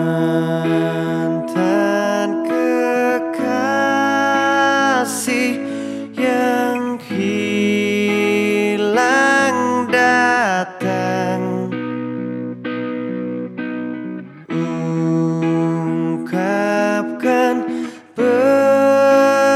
mantan kekasih yang hilang datang. Ungkapkan besarnya